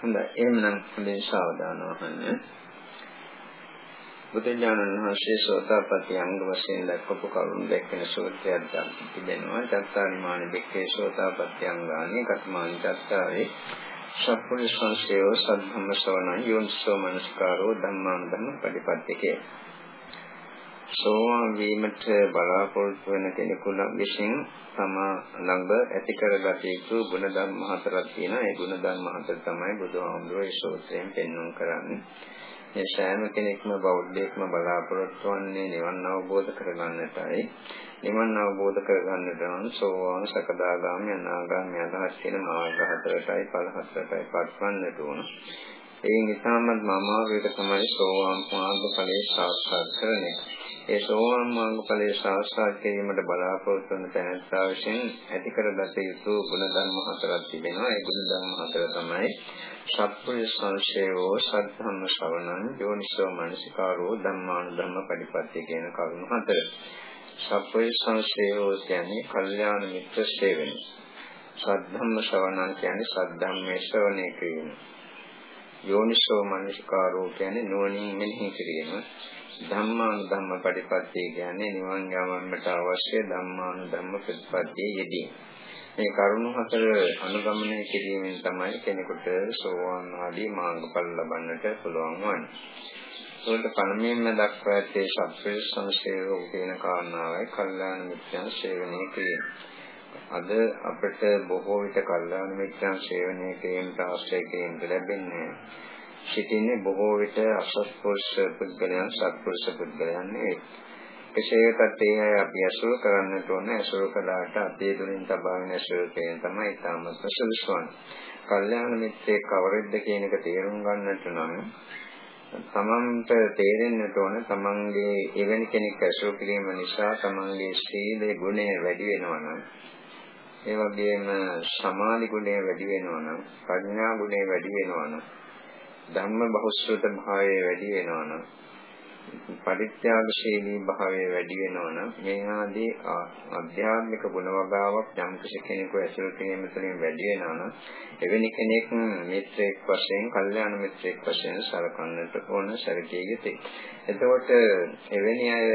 හොඳයි එහෙනම් හොඳින් සාවධානව අහන්න. බුදුඥානන් වහන්සේ සෝතාපට්ටි අංග වශයෙන් දක්වපු කරුණු දැක්වෙන සූත්‍රයක් තිබෙනවා. චත්තාරිමාන දෙක්කේ සෝතාපට්ටි අංගානි කත්මානි චත්තාරේ සප්පුරිස සංසයෝ සද්ධම්ම ශ්‍රවණ යෝනිසෝ මනස්කාරෝ ධම්මානුධම්ම පටිපත්තිකේ සෝවාන් වීමට බලාපොරොත්තු වෙන කෙනෙකු විසින් තම ළඟ ඇති කරගත යුතු ගුණ ධර්ම හතරක් තියෙනවා. ඒ ගුණ ධර්ම හතර තමයි බුදුහාමුදුරුවෝ ඒ ශ්‍රෝත්‍රයෙන් පෙන්වුම් කරන්නේ. මේ සෑම කෙනෙක්ම බෞද්ධයෙක්ම බලාපොරොත්තු වන්නේ නිවන් අවබෝධ කරගන්නටයි. නිවන් අවබෝධ කරගන්නට නම් සෝවාන් සකදාගාමී අනාගාමී අදහස් කියන මාර්ග හතරටයි ඵල හතරටයි පත්වන්නට ඕන. ඒ නිසාම මම වේක තමයි සෝවාන් මාර්ග ඵලයේ සාක්ෂාත් කරන්නේ. ඒ සෝවාන් මාර්ග ඵලයේ සාක්ෂාත් කිරීමට බලාපොරොත්තු වන තැනැත්තා විසින් ඇති කරගත යුතු ගුණධර්ම හතරක් තිබෙනවා. ඒ ගුණධර්ම හතර තමයි සත්පුරුෂ සංශයෝ සද්ධම්ම ශ්‍රවණං යෝනිසෝ මනසිකාරෝ ධම්මානුධම්ම පරිපත්‍ය කියන කරුණු හතර. සත්පුරුෂ සංශයෝ කියන්නේ කල්යාණ මිත්‍ර සේවනය. සද්ධම්ම ශ්‍රවණං කියන්නේ සද්ධම්මේ ශ්‍රවණය කිරීම. යෝනිසෝ මනසිකාරෝ කියන්නේ නුවණින් මෙනෙහි කිරීම. ධම්මානුධම්ම පරිපත්‍ය කියන්නේ නිවන් යාමකට අවශ්‍ය ධම්මානුධම්ම ප්‍රතිපත්තියේ යෙදීම. මේ කරුණු හතර අනුගමනය කිරීමෙන් තමයි කෙනෙකුට සෝවාන් ආදී මාර්ගඵල ලබන්නට පුළුවන් වන්නේ. ඒකට පළමුවෙන්ම දක්වා ඇත්තේ සත්‍ය සංසේවෝ කියන කාරණාවයි කල්යාණ මිත්‍යං සේවනය කිරීම. අද අපිට බොහෝ විට කල්යාණ මිත්‍යං සේවනය කිරීමට ආශ්‍රය කිරීමට ලැබෙන්නේ සිටින්නේ බොහෝ විට අසත්පුරුෂ පුද්ගලයන් සත්පුරුෂ පුද්ගලයන් නෙවෙයි. කෙසේ වෙතත් ඒ අය අපි අසුර කරන්නට ඕන අසුර කළාට අපේ දුරින් තබාගෙන අසුර කියන තමයි තාමත් සුදුසුවන්. කල්යාණ මිත්‍රේ කවරෙද්ද කියන එක තේරුම් ගන්නට නම් තමන්ට තේරෙන්නට ඕන තමන්ගේ එවැනි කෙනෙක් අසුර කිරීම නිසා තමන්ගේ සීලේ ගුණය වැඩි වෙනවා නම් ඒ වගේම සමාධි ගුණය වැඩි වෙනවා නම් ප්‍රඥා ගුණය වැඩි වෙනවා නම් ධම්ම බහුශ්‍රත භාවය වැඩි වෙනවා නම් පරිත්‍යාගශීලී භාවය වැඩි වෙනවා නම් මේ ආදී අධ්‍යාත්මික ගුණ වගාවක් යම් කෙනෙකු ඇසුරු කිරීම තුළින් වැඩි වෙනවා නම් එවැනි කෙනෙක් මිත්‍රෙක් වශයෙන්, කල්යාණ මිත්‍රෙක් වශයෙන් සලකන්නට ඕන සැලකිය යුතුයි. එතකොට එවැනි අය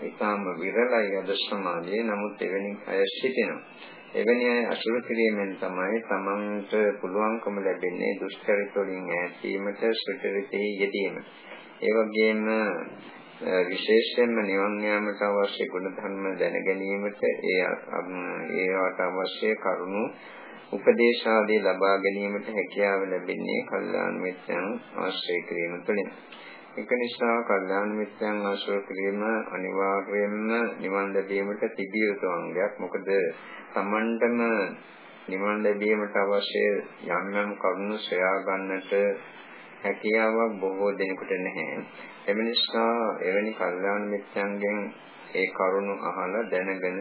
ඊටාම විරලයි අද සමාජයේ නමුත් එවැනි අය සිටිනවා. එවැනි අය අසුරු කිරීමෙන් තමයි තමන්ට පුළුවන්කම ලැබෙන්නේ දුෂ්චරිත වලින් ඈත් වීමට සුචරිතයේ යෙදීමට. ඒ වගේම විශේෂයෙන්ම නිවන් යාමට අවශ්‍ය ගුණ ධර්ම දැන ගැනීමට ඒ ඒවට අවශ්‍ය කරුණු උපදේශ ආදී ලබා ගැනීමට හැකියාව ලැබෙන්නේ කල්යාණ මිත්‍යන් ආශ්‍රය කිරීම තුළින්. ඒක නිසා කල්යාණ මිත්‍යන් ආශ්‍රය කිරීම අනිවාර්යයෙන්ම නිවන් ලැබීමට තිබිය යුතු අංගයක්. මොකද Tamanටම නිවන් ලැබීමට අවශ්‍ය යම් යම් කරුණු සොයා ගන්නට හැකියාවක් බොහෝ දෙනෙකුට නැහැ. එම නිසා එවැනි කල්යාණ මිත්‍යන්ගෙන් ඒ කරුණු අහලා දැනගෙන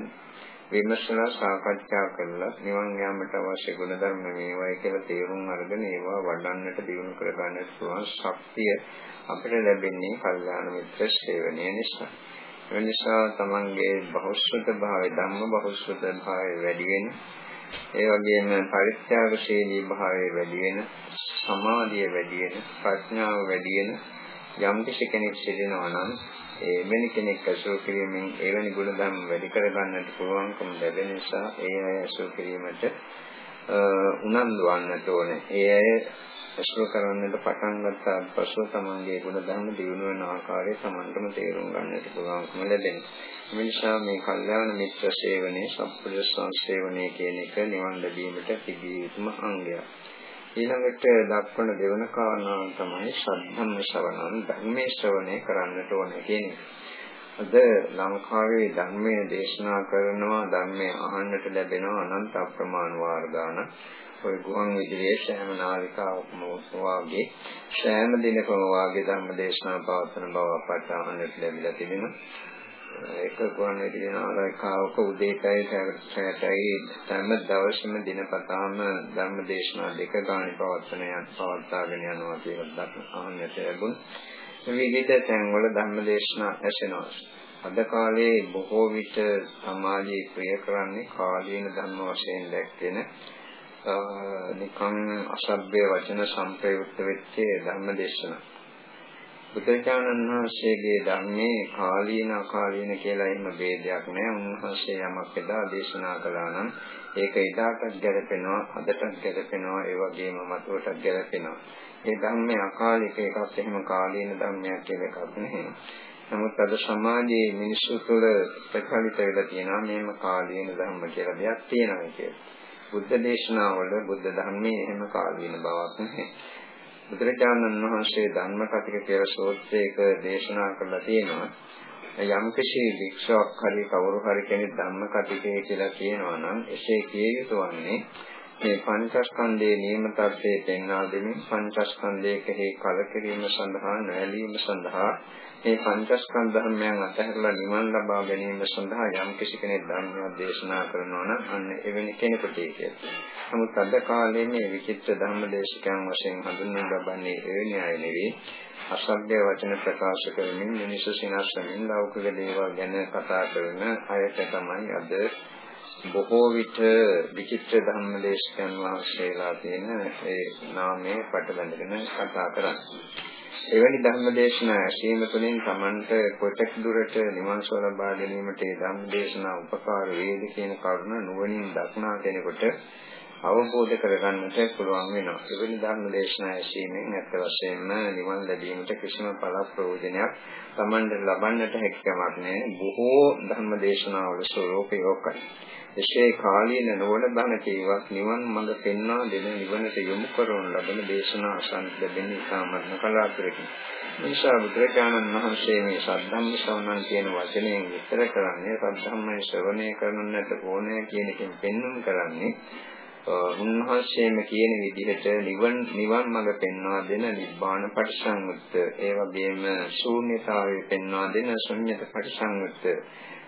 විමසලා සාකච්ඡා කරලා නිවන් යාමට අවශ්‍ය ගුණධර්ම මේවායි කියලා තේරුම් අරගෙන ඒවා වඩන්නට දියුණු කර ගන්නට පුළුවන් ශක්තිය අපිට ලැබෙන්නේ කල්යාණ මිත්‍ර සේවනය නිසා. ඒ නිසා තමන්ගේ බහුශ්‍රත භාවය ධම්ම බහුශ්‍රත භාවය වැඩි වෙන ඒ වගේම පරිත්‍යාගශීලී භාවය වැඩි වෙන සමාධිය වැඩි වෙන ප්‍රඥාව වැඩි වෙන යම් කෙනෙක් සිටිනවා නම් ඒ වෙනි කෙනෙක් අසුර කිරීමෙන් එවැනි ගුණ ධර්ම වැඩි කර ගන්නට පුළුවන්කම ලැබෙන නිසා ඒ අය අසුර කිරීමට උනන්දු වන්නට ඕනේ. ඒ අය අසුර කරන්නට පටන් ගත්තා පසුව තමන්ගේ ගුණ ධර්ම දියුණු වෙන ආකාරය තමන්ටම තේරුම් ගන්නට පුළුවන්කම ලැබෙනවා. මේ නිසා මේ කල්යාණ මිත්‍ර සේවනයේ සම්පූර්ණ සංසේවනයේ කියන එක නිවන් ලැබීමට තිබිය යුතුම අංගයක්. ඊළඟට දක්වන දෙවන කාරණාව තමයි ශ්‍රද්ධම්ම ශ්‍රවණම් ධර්මයේ ශ්‍රවණය කරන්නට ඕනේ කියන එක. අද ලංකාවේ ධර්මයේ දේශනා කරනවා ධර්මයේ අහන්නට ලැබෙනවා අනන්ත අප්‍රමාණ වාර ගන්න. ඔය ගුවන් විදුලියේ සෑම නාලිකාවකම වාගේ සෑම දිනකම වාගේ ධර්ම දේශනා පවත්වන බව අපට අහන්නට ලැබිලා තිබෙනවා. එක ගුවන් විදුලි නාලිකාවක උදේටයි සැරටයි හැම දවසම දිනපතාම ධර්ම දේශනා දෙක ගානේ පවත්වන යන පවත්වාගෙන යනවා කියලා දක්න අහන්නට ලැබුණ. විවිධ තැන්වල ධර්ම දේශනා ඇසෙනවා. අද කාලේ බොහෝ විට සමාජයේ ප්‍රිය කරන්නේ කාලීන ධර්ම වශයෙන් දැක්වෙන නිකන් අසභ්‍ය වචන සංප්‍රයුක්ත වෙච්ච ධර්ම දේශනා. බුදුචානන් වහන්සේගේ ධර්මයේ කාලීන අකාලීන කියලා එහෙම ભેදයක් නැහැ. උන්වහන්සේ යමක් එදා දේශනා කළා නම් ඒක එදාටත් ගැලපෙනවා, අදටත් ගැලපෙනවා, ඒ වගේම මතුවටත් ගැලපෙනවා. ඒ ධර්මයේ අකාලික එකක් එහෙම කාලීන ධර්මයක් කියලා එකක් නෙවෙයි. නමුත් අද සමාජයේ මිනිස්සු තුළ ප්‍රචලිත වෙලා තියෙනවා මේම කාලීන ධර්ම කියලා දෙයක් තියෙනවා කියලා. බුද්ධ දේශනාවල බුද්ධ ධර්මයේ එහෙම කාලීන බවක් නැහැ. බුදුරජාණන් වහන්සේ ධර්ම කතික කියලා සූත්‍රයක දේශනා කරලා තියෙනවා. යම් කිසි වික්ෂාවක් හරි කවුරු හරි කෙනෙක් ධම්ම කතිකේ කියලා කියනවා නම් එසේ කිය යුතු වන්නේ මේ පංචස්කන්ධයේ නියම තත්ත්වයේ පෙන්වා දෙමින් පංචස්කන්ධයේ කෙහි කලකිරීම සඳහා නැලීම සඳහා මේ පංචස්කන්ධ ධර්මයන් අතහැරලා නිවන් ලබා ගැනීම සඳහා යම් කිසි කෙනෙක් ධර්මයක් දේශනා කරනවා නම් අන්න එවැනි කෙනෙකුට කියලා. නමුත් අද කාලේ මේ විචිත්‍ර ධර්ම දේශකයන් වශයෙන් හඳුන්වන ලබන්නේ එවැනි අය නෙවෙයි. අසභ්‍ය වචන ප්‍රකාශ කරමින් මිනිස්සු සිනාසමින් ලෞකික දේවල් ගැන කතා කරන අයට තමයි අද බොහෝ විට විචිත්‍ර ධර්ම දේශකයන් වහන්සේලා තියෙන ඒ නාමයේ පටබැඳගෙන කතා කරන්නේ. එවැනි ධර්ම දේශනා ඇසීම තුළින් Tamanට කොටක් දුරට නිවන් සුව ලබා ගැනීමට ඒ ධර්ම දේශනා උපකාර වේද කියන කරුණ නුවණින් දක්නා කෙනෙකුට අවබෝධ කරගන්නට පුළුවන් වෙනවා. එවැනි ධර්ම දේශනා ඇසීමෙන් ඇත්ත වශයෙන්ම නිවන් ලැබීමට කිසිම පළ ප්‍රයෝජනයක් Tamanට ලබන්නට හැකියාවක් නැහැ. බොහෝ ධර්ම දේශනාවල ස්වરૂපය ඕකයි. එසේ කාලීන නොවන බණ කීවත් නිවන් මඟ පෙන්වා දෙන නිවනට යොමු කරන ලබන දේශනා අසන්න ලැබෙන ඉතාමත්ම කලාතුරකින්. නිසා බුදුරජාණන් වහන්සේ මේ සද්ධම්ම ශ්‍රවණන් කියන වචනයෙන් විස්තර කරන්නේ සද්ධම්මයි ශ්‍රවණය කරන්නට ඕනේ කියන එකෙන් පෙන්වන්න කරන්නේ උන්වහන්සේම කියන විදිහට නිවන් නිවන් මඟ පෙන්වා දෙන නිබ්බාන පටිසංයුත්ත ඒ වගේම ශූන්‍යතාවය පෙන්වා දෙන ශුන්‍යත පටිසංයුත්ත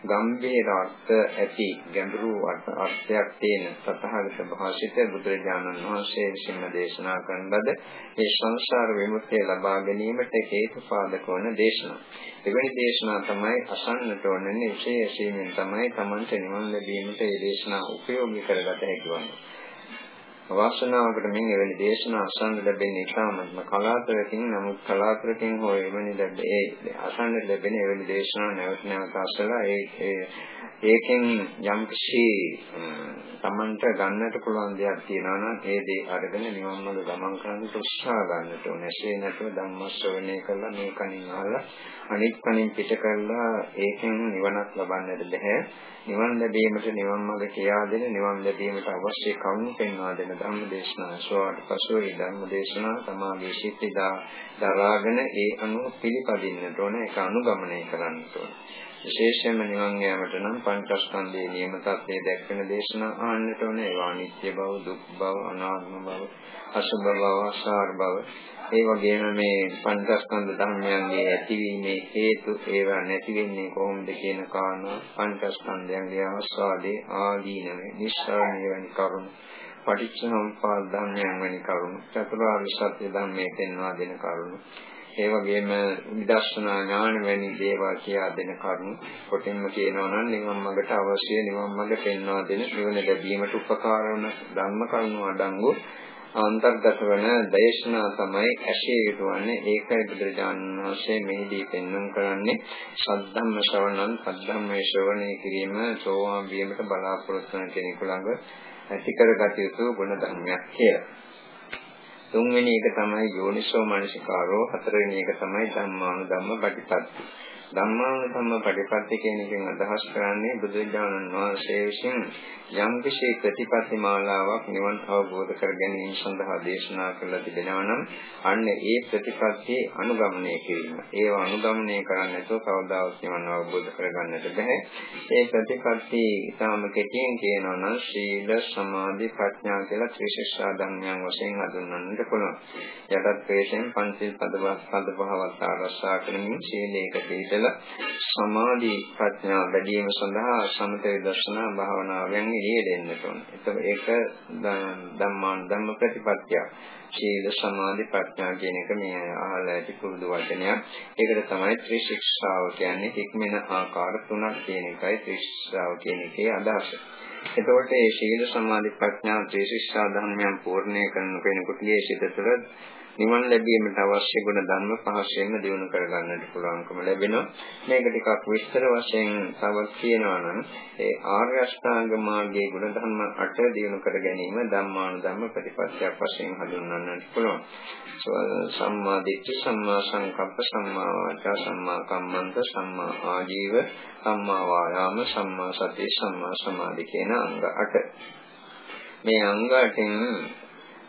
ගම්භීර අර්ථ ඇති ගැඹුරු අර්ථයක් තියෙන සතහගත භාෂිත බුදුරජාණන් වහන්සේ විසින්ම දේශනා කරන ලද මේ සංසාර විමුක්තිය ලබා ගැනීමට හේතුපාදක වන දේශනා. එවැනි දේශනා තමයි අසන්නට ඕනනේ විශේෂයෙන් තමයි Tamante නිවන් ලැබීමට මේ දේශනා උපයෝගී කරගත හැකි වන්නේ. වාසනාවකට මෙන් එවැනි දේශනා අසන්න ලැබෙන්නේ ඉතාමත්ම කලාතුරකින් නමුත් කලාතුරකින් හෝ එවැනි ලැබේ අසන්න ලැබෙන එවැනි දේශනා නැවත නැවත අසලා ඒ ඒකෙන් යම් කිසි තමන්ට ගන්නට පුළුවන් දෙයක් තියෙනවා නම් ඒ දේ අරගෙන නිවන් මඟ ගමන් කරන්න උත්සාහ ගන්නට ඕනේ. එසේ නැතුව ධම්ම ශ්‍රවණය කළා මේ කණින් අහලා අනිත් කණින් පිට කළා ඒකෙන් නිවනක් ලබන්නට බැහැ. නිවන් ලැබීමට නිවන් මඟ කියා දෙන නිවන් ලැබීමට අවශ්‍ය කරුණු පෙන්වා දෙන ධම්ම දේශනා සෝවාට පසු ඒ ධම්ම දේශනා සමාගයේ සිත්දා දරාගෙන ඒ අනුව පිළිපදින්නට ඕනේ ඒක අනුගමනය කරන්නට ඕනේ. විශේෂයෙන්ම නිවන් යාමට නම් පංචස්කන්ධයේ නියම තත්ත්වයේ දැක්වෙන දේශනා ආන්නට ඕනේ. ඒවා නිත්‍ය බව, දුක් බව, අනාත්ම බව, අසුභ බව, අසාර බව. ඒ වගේම මේ පංචස්කන්ධ ධර්මයන්ගේ ඇතිවීමේ හේතු ඒවා නැති වෙන්නේ කොහොමද කියන කාරණා පංචස්කන්ධයන්ගේ ආස්වාදේ ආදීනවේ නිස්සාරණය වෙන කරුණු පටිච්චසමුප්පාද ධර්මයන් වැනි කරුණු චතුරාර්ය සත්‍ය ධර්මයේ පෙන්වා දෙන කරුණු ඒ වගේම විදර්ශනා ඥාන වැනි දේවල් කියා දෙන කරුණු කොටින්ම කියනවා නම් නිවන් මාර්ගට අවශ්‍ය නිවන් මාර්ග පෙන්වා දෙන නිවන ලැබීමට උපකාර වන ධර්ම කරුණු අඩංගු අන්තර්ගත වන දේශනා තමයි ඇශේ යුතුවන්නේ ඒකයි බුදුරජාණන් වහන්සේ මෙහිදී පෙන්වන්න කරන්නේ සද්ධම්ම ශ්‍රවණං සද්ධම්මේ ශ්‍රවණය කිරීම සෝවාන් වීමට බලාපොරොත්තු වන කෙනෙකු ළඟ ඇති කරගත යුතු ගුණ ධර්මයක් කියලා. තුන්වෙනි එක තමයි යෝනිසෝ මනසිකාරෝ හතරවෙනි එක තමයි ධම්මානුධම්ම පටිපatti ධම්මානුධම්ම පටිපatti කියන එකෙන් අදහස් කරන්නේ බුදුරජාණන් වහන්සේ විසින් යම් කිසි ප්‍රතිපatti මාලාවක් නිවන් අවබෝධ කර ගැනීම සඳහා දේශනා කළා තිබෙනවා නම් අන්න ඒ ප්‍රතිපත්තියේ අනුගමනය කිරීම. ඒව අනුගමනය කරන්නේ නැතුව කවදාවත් නිවන් අවබෝධ කරගන්නට බෑ. ඒ ප්‍රතිපත්ති ඊටාම කෙටියෙන් කියනවා නම් සීල, සමාධි, ප්‍රඥා කියලා ත්‍රිශික්ෂා ධර්මයන් වශයෙන් හඳුන්වන්නට පුළුවන්. යටත් ප්‍රේෂයෙන් පංචිල් පදවත් පදපහවත් ආරක්ෂා කරමින් සීලයක පිළිදලා සමාධි ප්‍රඥා වැඩි වීම සඳහා සමත විදර්ශනා භාවනාවෙන් යෙදෙන්නට ඕන. ඒක ධම්මාන ධම්ම ප්‍රතිපත්තිය. ශීල සමාධි ප්‍රඥා කියන එක මේ අහලා ඇති පුරුදු වචනයක්. ඒකට තමයි ත්‍රිශික්ෂාව කියන්නේ හික්මෙන ආකාර තුනක් කියන එකයි ත්‍රිශික්ෂාව කියන එකේ අදහස. එතකොට මේ ශීල සමාධි ප්‍රඥා ත්‍රිශිෂ්ඨා ධර්මයන් පූර්ණේ කරන කෙනෙකුටගේ සිත තුළ නිවන් ලැබීමට අවශ්‍ය ගුණ ධර්ම පහසෙන්ම දිනු කර ගන්නට පුළුවන්කම ලැබෙනවා. මේක ටිකක් විස්තර වශයෙන් තවත් කියනවා නම් ඒ ආර්ය අෂ්ටාංග මාර්ගයේ ගුණ ධර්ම 8 දිනු කර ගැනීම ධම්මාන ධම්ම ප්‍රතිපත්තියක් වශයෙන් හඳුන්වන්නට පුළුවන්. සම්මා දිට්ඨි, සම්මා සංකප්ප, සම්මා වාචා, සම්මා කම්මන්ත, සම්මා ආජීව, සම්මා වායාම, සම්මා සති, සම්මා සමාධි කියන අංග 8. මේ අංග 8න්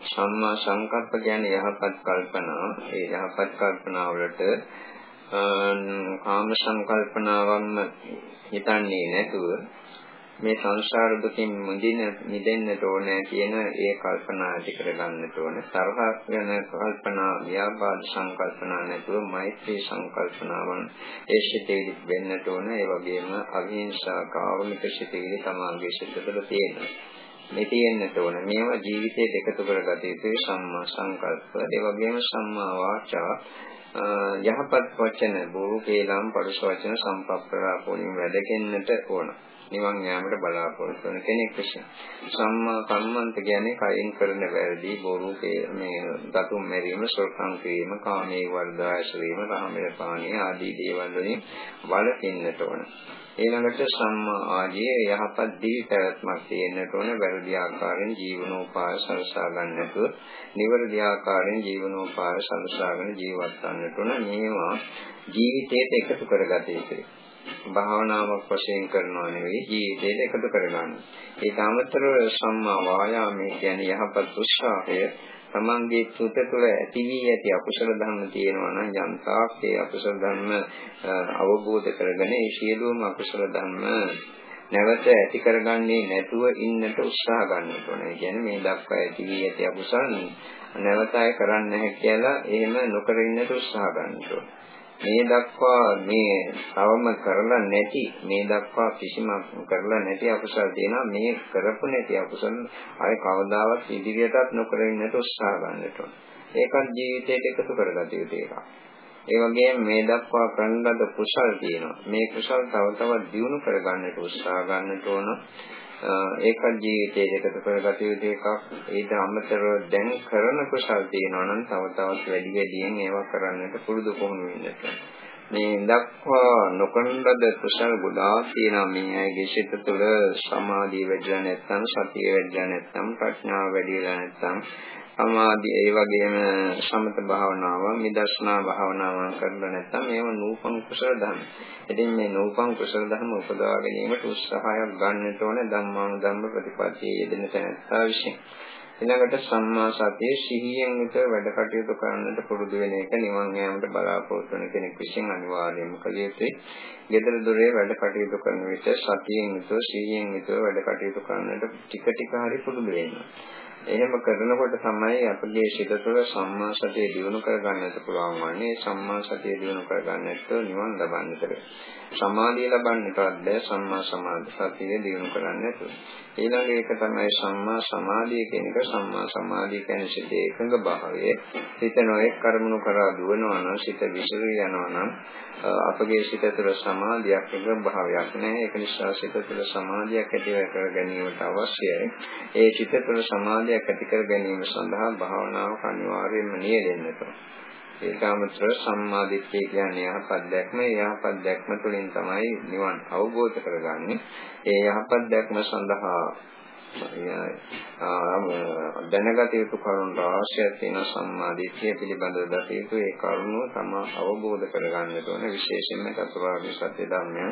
සම්මා සංකප්ප කියන්නේ යහපත් කල්පනා. ඒ යහපත් කල්පනා වලට කාම සංකල්පනාවන්ම හිතන්නේ නැතුව මේ සංසාර දුකින් මුදින මිදෙන්නට ඕනේ කියන ඒ කල්පනා ඇති කරගන්නට ඕනේ. තරහ යන කල්පනා, ව්‍යාපාද සංකල්පනා නැතුව මෛත්‍රී සංකල්පනාවන් ඒ සිතේලි වෙන්නට ඕනේ. ඒ වගේම අවිහිංසා කාරුණික සිතේලි තමාගේ සිතවල තියෙනවා. මේ තියෙන්නට ඕන. මේවා ජීවිතයට එකතු කරගත යුතුයි සම්මා සංකල්ප. ඒ වගේම සම්මා වාචා යහපත් වචන බොරු කේලම් පරුෂ වචන සම්පප්පරාප වලින් වැඩෙන්නට ඕන. නිවන් යාමට බලාපොරොත්තු වන කෙනෙක් විසින්. සම්මා කම්මන්ත කියන්නේ කයින් කරන වැරදි බොරු මේ දතුම් මෙරීම, සොරකම් කිරීම, කාමයේ වර්ධාය ශ්‍රීම, රාමයේ පාණිය ආදී දේවල් වලින් වළකින්නට ඕන. ඊළඟට සම්මා ආජීව යහපත් දිවි පැවැත්මක් තියෙන්නට ඕන. වැරදි ආකාරයෙන් ජීවනෝපාය සලසා ගන්නට නිවැරදි ආකාරයෙන් ජීවනෝපාය සලසාගෙන ජීවත් වන්නට ඕන. මේවා ජීවිතයට එකතු කරගත යුතුයි. භාවනාවක් වශයෙන් කරනවා නෙවෙයි ජීවිතයට එකතු කරගන්න. ඒක අමතරව සම්මා වායාමයේ කියන්නේ යහපත් උත්සාහය තමන්ගේ සුත තුළ ඇති වී ඇති අකුසල ධර්ම තියෙනවා නම් යම් තාක් ඒ අකුසල ධර්ම අවබෝධ කරගෙන ඒ සියලුම අකුසල ධර්ම නැවත ඇති කරගන්නේ නැතුව ඉන්නට උත්සාහ ගන්න ඕනේ. කියන්නේ මේ දක්වා ඇති වී ඇති අකුසල නැවත අය කරන්නේ නැහැ කියලා එහෙම නොකර ඉන්නට උත්සාහ ගන්න ඕනේ. මේ දක්වා මේ තවම කරලා නැති මේ දක්වා කිසිම කරලා නැති අකුසල් තියෙනවා මේ කරපු නැති අකුසල් ආය කවදාවත් ඉදිරියටත් නොකර ඉන්නට උත්සාහ ගන්නට ඕන. ඒකත් ජීවිතයට එකතු කරගත යුතු එකක්. ඒ වගේම මේ දක්වා කරන ලද කුසල් තියෙනවා. මේ කුසල් තව තවත් දියුණු කරගන්නට උත්සාහ ගන්නට ඕන. ඒක ජීවිතයේ එකතු කරගත යුතු එකක්. ඊට අමතරව දැන් කරන කුසල් තියෙනවා නම් තව තවත් වැඩි වැඩියෙන් ඒවා කරන්නට පුරුදු පුහුණු වෙන්න මේ දක්වා නොකරන ලද කුසල් ගොඩාක් තියෙනවා මේ අයගේ සිත තුළ සමාධිය වැඩිලා නැත්නම් සතිය වැඩිලා නැත්නම් ප්‍රඥාව වැඩිලා නැත්නම් සමාධිය ඒ වගේම සමත භාවනාව, මිදර්ශනා භාවනාව කරලා නැත්නම් මේව නූපන් කුසල ධර්ම. ඉතින් මේ නූපන් කුසල ධර්ම උපදවා ගැනීමට උත්සාහයක් ගන්නට ඕනේ ධම්මානුධම්ම ප්‍රතිපත්තියේ යෙදෙන තැනත්තා විසින්. ඊළඟට සම්මා සතිය සිහියෙන් යුතුව වැඩ කටයුතු කරන්නට පුරුදු වෙන එක නිවන් යාමට බලාපොරොත්තු වෙන කෙනෙක් විසින් අනිවාර්යයෙන්ම කළ යුතුයි. ගෙදර දොරේ වැඩ කටයුතු කරන විට සතියෙන් යුතුව සිහියෙන් යුතුව වැඩ කටයුතු කරන්නට ටික ටික හරි පුරුදු වෙන්න. එහෙම කරනකොට තමයි අපගේ සිත තුළ සම්මා සතිය දිනු කරගන්නට පුළුවන් වන්නේ සම්මා සතිය දිනු කරගන්නට නිවන් ලබන්නට. සමාධිය ලබන්නටවත් බෑ සම්මා සමාධි සතිය දිනු කරන්නට. ඊළඟ එක තමයි සම්මා සමාධිය කියන එක සම්මා සමාධිය කියන්නේ සිතේ එකඟ භාවය. සිත නොඑක් කර්මණු කරා දුවනවා නම් සිත විසිරී යනවා නම් අපගේ සිත තුළ සමාධියක් එකඟ භාවයක් නැහැ. ඒක නිසා සිත තුළ සමාධියක් ඇති කර ගැනීමට අවශ්‍යයි. ඒ සිත තුළ සමාධියක් ඇති කර ගැනීම සඳහා භාවනාවක් අනිවාර්යයෙන්ම නියැලෙන්නට ඕන. ඒක අමතරව සම්මා දිට්ඨිය කියන්නේ යහපත් දැක්ම. යහපත් දැක්ම තුළින් තමයි නිවන් අවබෝධ කරගන්නේ. ඒ යහපත් දැක්ම සඳහා දැනගත යුතු කරුණු රාශියක් තියෙන සම්මාදිට්ඨිය පිළිබඳව දත යුතු ඒ කරුණු තම අවබෝධ කරගන්නට ඕන විශේෂයෙන්ම චතුරාර්ය සත්‍ය ධර්මය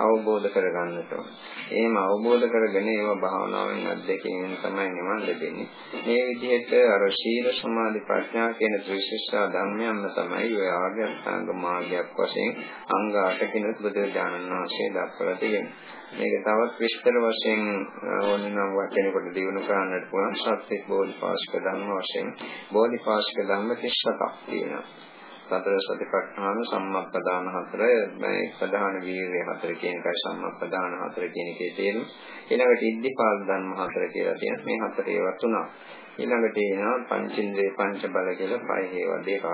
අවබෝධ කරගන්නට ඕන. එහෙම අවබෝධ කරගෙන ඒවා භාවනාවෙන් අත්දැකීමෙන් තමයි නිවන් ලැබෙන්නේ. මේ විදිහට අර ශීල සමාධි ප්‍රඥා කියන ත්‍රිශිෂ්ඨා ධර්මයන්ම තමයි ඔය ආර්ය අෂ්ටාංග මාර්ගයක් වශයෙන් අංග 8කින් බුදුරජාණන් වහන්සේ දක්වලා තියෙන්නේ. මේක තවත් විස්තර වශයෙන් ඕනනම් වචනයකට දිනු කරන්නට පුළුවන් සත්‍ය බෝධිපාශක ධර්ම වශයෙන් බෝධිපාශක ධර්ම 37ක් තියෙනවා. සතර සතිපට්ඨාන සම්මප්පදාන හතර මේ ප්‍රධාන වීර්ය හතර කියන එකයි සම්මප්පදාන හතර කියන එකේ තේරුම. ඊළඟට ඉද්ධිපාල ධර්ම හතර කියලා තියෙනවා. මේ හතර ඒවා තුනක්. ඊළඟට එනවා පංචින්ද්‍රේ පංච බල කියලා පහ ඒවා දෙකක්.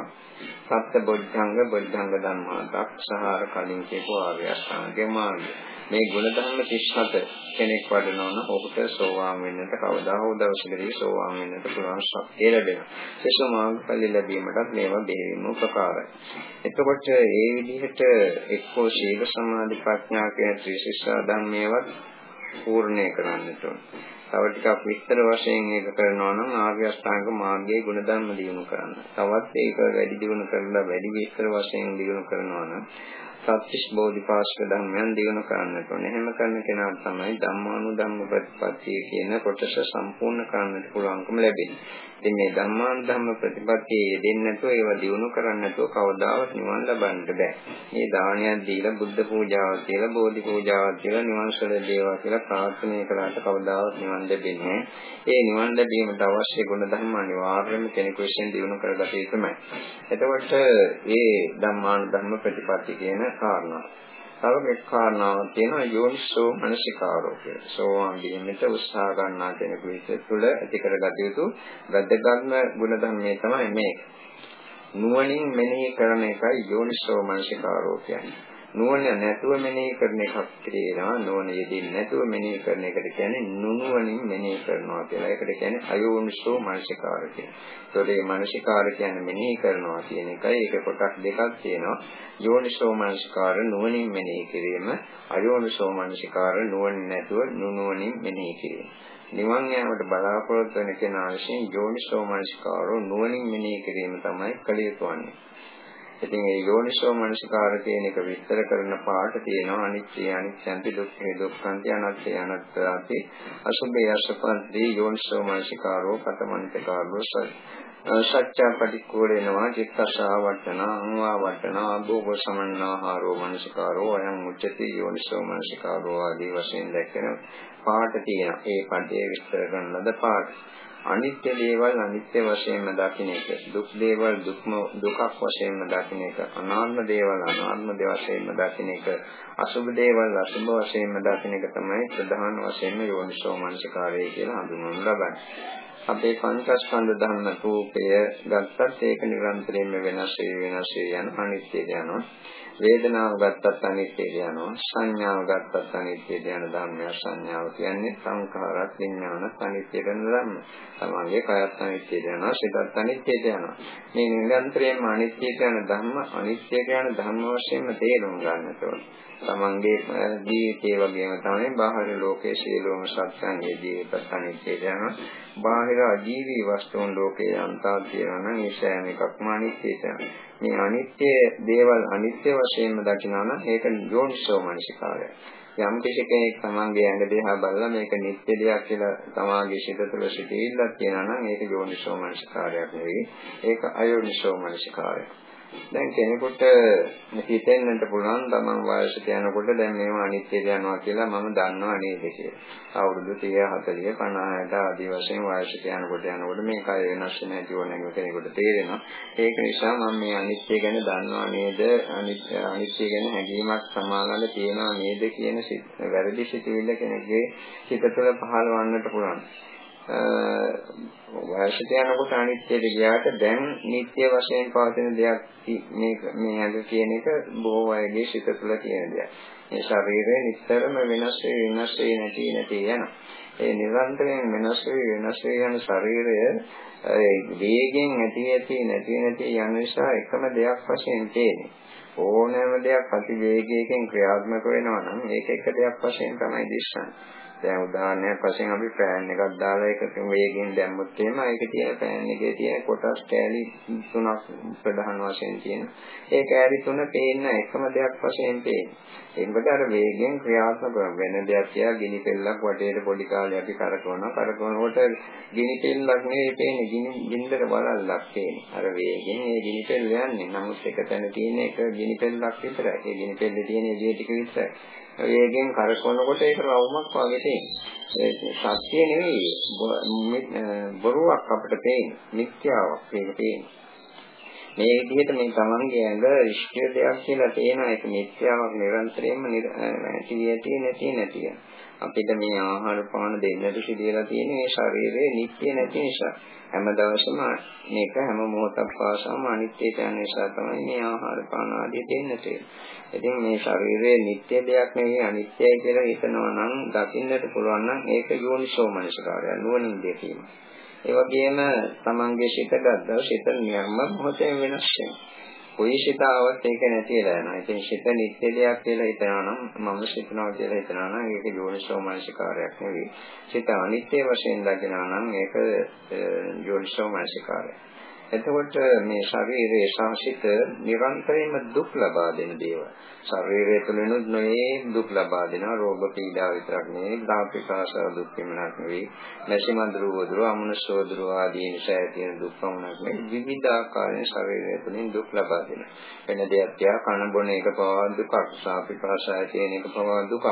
සත්‍ය බොද්ධංග බොද්ධංග ධර්ම හතක් සහාර කලින් කියපු ආර්ය අෂ්ටාංග මාර්ගය. මේ ගුණධර්ම 37 කෙනෙක් වඩනවා නම් ඔහුට සෝවාන් වෙන්නට කවදා හෝ දවසකදී සෝවාන් වෙන්නට පුළුවන් ශක්තිය ලැබෙනවා. සේසෝ මාර්ගඵල ලැබීමටත් මේවා බෙහෙවින්ම උපකාරයි. එතකොට ඒ විදිහට එක්කෝ ශීල සමාධි ප්‍රඥා කියන ත්‍රිශිෂ්ඨා ධර්මයේවත් පූර්ණේ කරන්නට ඕන. තව ටිකක් විස්තර වශයෙන් ඒක කරනවා නම් ආර්ය අෂ්ටාංග මාර්ගයේ ගුණධර්ම දිනු කරන්න. තවත් ඒක වැඩි දියුණු කරලා වැඩි විස්තර වශයෙන් දිනු කරනවා නම් සත්‍විස් බෝධිපාශක ධර්මයන් දිනු කරන්නට ඕනේ. එහෙම කරන කෙනා තමයි ධම්මානුධම්ම ප්‍රතිපත්තිය කියන කොටස සම්පූර්ණ කරන්නට පුළුවන්කම ලැබෙන්නේ. ඉතින් මේ ධම්මානුධම්ම ප්‍රතිපත්තිය යෙදෙන්නේ නැතුව ඒවා දිනු කරන්න නැතුව කවදාවත් නිවන් ලබන්න බෑ. මේ දානයක් දීලා බුද්ධ පූජාවක් දීලා බෝධි පූජාවක් දීලා නිවන් සල දේවා කියලා ප්‍රාර්ථනා කළාට කවදාවත් නිවන් ලැබෙන්නේ ඒ නිවන් ලැබීමට අවශ්‍ය ගුණ ධර්ම අනිවාර්යයෙන්ම කෙනෙකු විසින් දිනු කරගත යුතුමයි. එතකොට මේ ධම්මානුධම්ම ප්‍රතිපත්තිය කියන කාරණා. තව එක් කාරණාවක් තියෙනවා යෝනිසෝ මනසිකාරෝ කියලා. සෝවාන් වීමට උත්සාහ ගන්නා කෙනෙකු විසින් තුළ ඇති කරගත යුතු වැදගත්ම ගුණ ධර්මයේ තමයි මේක. නුවණින් මෙනෙහි කරන එකයි යෝනිසෝ මනසිකාරෝ කියන්නේ. නුවණ නැතුව මෙනෙහි කරන එකක් කියනවා නුවණ යෙදෙන්නේ නැතුව මෙනෙහි කරන එකට කියන්නේ නුනුවණින් මෙනෙහි කරනවා කියලා. ඒකට කියන්නේ අයෝනිසෝ මනසිකාර කියලා. ඒතකොට මේ මනසිකාර කියන්නේ මෙනෙහි කරනවා කියන එකයි ඒක කොටස් දෙකක් තියෙනවා. යෝනිසෝ මනසිකාර නුවණින් මෙනෙහි කිරීම, අයෝනිසෝ මනසිකාර නුවණ නැතුව නුනුවණින් මෙනෙහි කිරීම. නිවන් යාමට බලාපොරොත්තු වෙන කෙනා විසින් යෝනිසෝ මනසිකාරෝ නුවණින් මෙනෙහි කිරීම තමයි කළ යුතු වන්නේ. ඉතින් ඒ යෝනිසෝ මනසිකාර කියන එක විස්තර කරන පාඩ තියෙනවා. අනිත්‍ය අනිත්‍යන්ති දුක්ඛේ දුක්ඛන්ති අනාත්මය අනාත්මය අසුභය අසපන්ති යෝනිසෝ මනසිකාරෝ පතමන්තකාරෝ සත්‍ය පටික්කෝලේනවා චිත්තසා වට්ටන අංවා වට්ටන අභෝග සමන්නාහාරෝ මනසිකාරෝ අයං උච්චති යෝනිසෝ මනසිකාරෝ ආදී වශයෙන් දැක්කන පාඩ තියෙනවා. ඒ පඩේ විස්තර කරන ලද පාඩ. අනිත්‍ය දේවල් අනිත්‍ය වශයෙන්ම දකින්න එක දුක් දේවල් දුක්ම දුකක් වශයෙන්ම දකින්න එක අනාත්ම දේවල් අනාත්ම වශයෙන්ම දකින්න එක අසුභ දේවල් අසුභ වශයෙන්ම දකින්න එක තමයි ප්‍රධාන වශයෙන්ම යෝනිසෝ මනසිකාරය කියලා හඳුන්වනු ලබන්නේ. අපේ පංචස්කන්ධ ධර්ම රූපය ගත්තත් ඒක නිරන්තරයෙන්ම වෙනස් වෙනස් යන අනිත්‍යද යනවා. වේදනාව ගත්තත් අනිත්‍යද යනවා සංඥාව ගත්තත් අනිත්‍යද යන ධර්මය සංඥාව කියන්නේ සංඛාරත් විඥාන අනිත්‍ය කරන ධර්ම. තමන්ගේ කයත් අනිත්‍යද යනවා සිතත් අනිත්‍යද යනවා. මේ නිරන්තරයෙන්ම අනිත්‍යද යන ධර්ම අනිත්‍ය කියන ධර්ම වශයෙන්ම තේරුම් ගන්නට ඕනේ. තමන්ගේ ජීවිතය වගේම තමයි බාහිර ලෝකයේ සියලුම සත්‍යන්ගේ ජීවිතත් අනිත්‍යද යනවා. බාහිර අජීවී වස්තුන් ලෝකයේ අන්තා තියෙනවා නම් ඒ සෑම එකක්ම අනිත්‍යද යනවා මේ අනිත්‍ය දේවල් අනිත්‍ය වශයෙන්ම දකිනවා නම් ඒක යෝනිසෝ මනසිකාරය. යම් කෙනෙක් තමන්ගේ ඇඟ දිහා බලලා මේක නිත්‍ය දෙයක් කියලා තමාගේ සිත තුළ සිටිල්ලක් තියෙනවා නම් ඒක යෝනිසෝ මනසිකාරයක් නෙවෙයි. ඒක අයෝනිසෝ මනසිකාරයක්. දැන් කෙනෙකුට හිතෙන්නට පුළුවන් තමන් වයසට යනකොට දැන් මේවා අනිත්‍යද යනවා කියලා මම දන්නවා නේද කියලා. අවුරුදු 30 40 50ට ආදී වශයෙන් වයසට යනකොට යනකොට මේ කය වෙනස් වෙන හැටි ඕනෑම කෙනෙකුට තේරෙනවා. ඒක නිසා මම මේ අනිත්‍ය ගැන දන්නවා නේද? අනිත්‍ය අනිත්‍ය ගැන හැඟීමක් සමානව තියෙනවා නේද කියන වැරදි සිතුවිල්ල කෙනෙක්ගේ හිත තුළ පහළවන්නට පුළුවන්. වයසට යනකොට අනිත්‍යද ගියාට දැන් නිත්‍ය වශයෙන් පවතින දෙයක් මේක මේ අද කියන එක බොහෝ අයගේ සිත තුළ තියෙන දෙයක්. මේ ශරීරය නිතරම වෙනස් වෙ වෙනස් වෙ නැති නැති යනවා. ඒ නිරන්තරයෙන් වෙනස් වෙ වෙනස් වෙ යන ශරීරය වේගෙන් ඇති ඇති නැති නැති යන නිසා එකම දෙයක් වශයෙන් තියෙන්නේ. ඕනෑම දෙයක් අති වේගයකින් ක්‍රියාත්මක වෙනවා නම් ඒක එක දෙයක් වශයෙන් තමයි දිස්සන්නේ. දැන් උදාහරණයක් වශයෙන් අපි ෆෑන් එකක් දාලා ඒක වේගෙන් දැම්මොත් එහෙම ඒකේ තියෙන ෆෑන් එකේ තියෙන කොටස් කෑලි තුනක් ප්‍රධාන වශයෙන් තියෙන. ඒ කෑලි තුන පේන්න එකම දෙයක් වශයෙන් පේන්නේ. ඒකට අර වේගෙන් ක්‍රියාත්මක වෙන දෙයක් කියලා ගිනි පෙල්ලක් වටේට පොඩි කාලේ අපි කරකවනවා. කරකවනකොට ගිනි පෙල්ලක් නෙවෙයි පේන්නේ ගිනි ගින්දර බලල්ලක් පේන්නේ. අර වේගෙන් ඒ ගිනි පෙල්ල යන්නේ. නමුත් එක තැන තියෙන එක ගිනි පෙල්ලක් විතරයි. ඒ ගිනි පෙල්ලේ තියෙන දේ ටික විතරයි. වේගෙන් කරකවනකොට ඒක රවුමක් වගේ තියෙනවා. සත්‍ය නෙවෙයි බොරුවක් අපිට පේන්නේ. මිත්‍යාවක් ඒක පේන්නේ. මේ විදිහට මේ තමන්ගේ ඇඟ ඉෂ්ටය දෙයක් කියලා තේන එක මිත්‍යාවක් නිරන්තරයෙන්ම නැති ඇති නැති නැති අපිට මේ ආහාර පාන දෙන්නට සිදුවලා තියෙන මේ ශරීරයේ නිත්‍ය නැති නිසා හැම දවසම මේක හැම මොහොතක් පාසාම අනිත්‍යයට යන නිසා තමයි මේ ආහාර පාන ආදී දෙන්නට ඉතින් මේ ශරීරයේ නිත්‍ය දෙයක් නෙවෙයි අනිත්‍යයි කියලා හිතනවා නම් දකින්නට පුළුවන් නම් ඒක යෝනිසෝ මනසකාරය නුවණින් දැකීම. ඒ වගේම තමන්ගේ සිත ගත්තා සිත නියම මොහොතේ වෙනස් වෙනවා. කොයි සිතාවත් ඒක නැතිලා යනවා. ඉතින් සිත නිත්‍ය දෙයක් කියලා හිතනවා නම් මම සිතනවා කියලා හිතනවා නම් ඒක යෝනිසෝ මනසිකාරයක් නෙවෙයි. සිත අනිත්‍ය වශයෙන් දකිනවා නම් ඒක යෝනිසෝ මනසිකාරයක්. එතකොට මේ ශරීරයේ සංසිත නිරන්තරයෙන්ම දුක් ලබා දෙන දේවල්. ශරීරය තුළිනුත් නොයේ දුක් ලබා දෙනවා. රෝග පීඩා විතරක් නෙවෙයි, ගාපිකාස දුක් වෙනක් නෙවෙයි. මැසිමඳුරු වදුරු, අමනුෂ්‍යවදුරු ආදී නිසා ඇතිවන දුක් වුණක් නෙවෙයි. විවිධ ආකාරයෙන් ශරීරය තුළින් දුක් ලබා දෙනවා. වෙන දෙයක් තියා කන බොන එක පවා දුකක්, සාපිකාස ඇතිවෙන එක පවා දුකක්.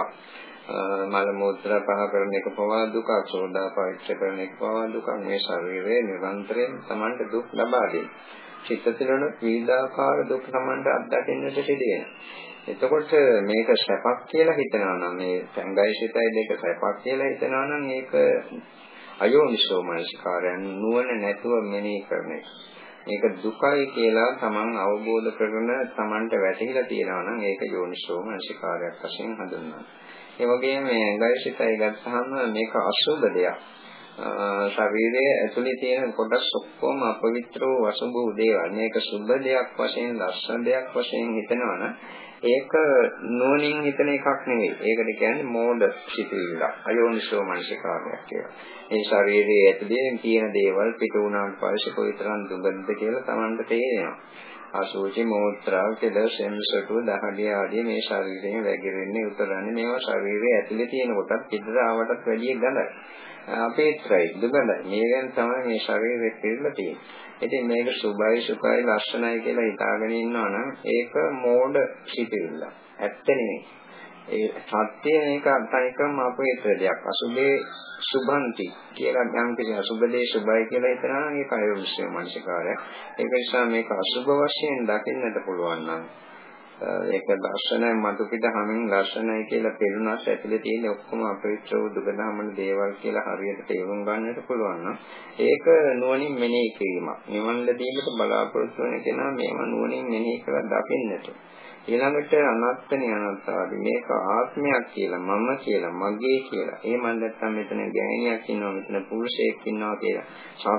මල මූත්‍ර පහ කරන එක පවා දුකක් සෝදා පවිත්‍ර කරන එක පවා දුකක් මේ ශරීරයේ නිරන්තරයෙන් Tamanට දුක් ලබා දෙන. චිත්තතිරණ පීඩාකාර දුක් Tamanට අත්දකින්නට සිදුවෙනවා. එතකොට මේක සැපක් කියලා හිතනවා නම් මේ සංගය සිතයි දෙක සැපක් කියලා හිතනවා නම් ඒක අයෝනිසෝ මනසිකාරයන් නුවණ නැතුව මෙනෙහි කරන එක. මේක දුකයි කියලා Taman අවබෝධ කරගෙන Tamanට වැටහිලා තියෙනවා නම් ඒක යෝනිසෝ මනසිකාරයක් වශයෙන් හඳුන්වනවා. ඒ වගේම මේ ඇඟයි සිතයි ගත්තාම මේක අසුබ දෙයක්. ශරීරයේ ඇතුලේ තියෙන කොටස් ඔක්කොම අපවිත්‍ර වූ අසුබ වූ දේවල්. මේක සුබ දෙයක් වශයෙන්, ලස්සන දෙයක් වශයෙන් හිතනවනම් ඒක නෝනින් හිතන එකක් නෙවෙයි. ඒකට කියන්නේ මෝඩ සිතුවිල්ල. අයෝනිසෝ මනසිකාරයක් කියලා. මේ ශරීරයේ ඇතුලේ තියෙන දේවල් පිට වුණාට පස්සේ කොයිතරම් දුබද්ද කියලා Tamanට තේරෙනවා. අසුචි මෝත්‍රා කෙලස් සෙන්සටු දහඩිය ආදී මේ ශරීරයෙන් වැగిරෙන්නේ උතරන්නේ මේවා ශරීරයේ ඇතුලේ තියෙන කොටත් පිටට ආවටත් වැඩිය ගඳයි. අපේත්‍රයි දුගඳයි. මේවෙන් තමයි මේ ශරීරෙ පිරලා තියෙන්නේ. ඉතින් මේක සුභයි සුඛයි ලස්සනයි කියලා හිතාගෙන ඉන්නවා නම් ඒක මෝඩ සිටිල්ල. ඇත්ත නෙමෙයි. ඒ සත්‍ය මේක අත්‍යකම අපේත්‍ර දෙයක්. අසුභේ සුභන්ති කියලා යම් කිසි අසුබ දේ සුභයි කියලා හිතනවා නම් ඒක අයෝනිසෝ මනසිකාරය. ඒක නිසා මේක අසුබ වශයෙන් දකින්නට පුළුවන් නම් ඒක දර්ශනය මතු පිට හැමින් දර්ශනය කියලා පෙළුනත් ඇතුලේ තියෙන ඔක්කොම අපවිත්‍ර වූ දුගදාමන දේවල් කියලා හරියට තේරුම් ගන්නට පුළුවන් නම් ඒක නුවණින් මෙනෙහි කිරීමක්. නිවන් ලැබීමට බලාපොරොත්තු වෙන කෙනා මේවා නුවණින් මෙනෙහි කරලා දකින්නට. ඊළඟට අනාත්මනේ අනාත්තාවදී මේක ආත්මයක් කියලා මම කියලා මගේ කියලා. එහෙම නැත්නම් මෙතන ගෑණියක් ඉන්නවා මෙතන පුරුෂයෙක් ඉන්නවා කියලා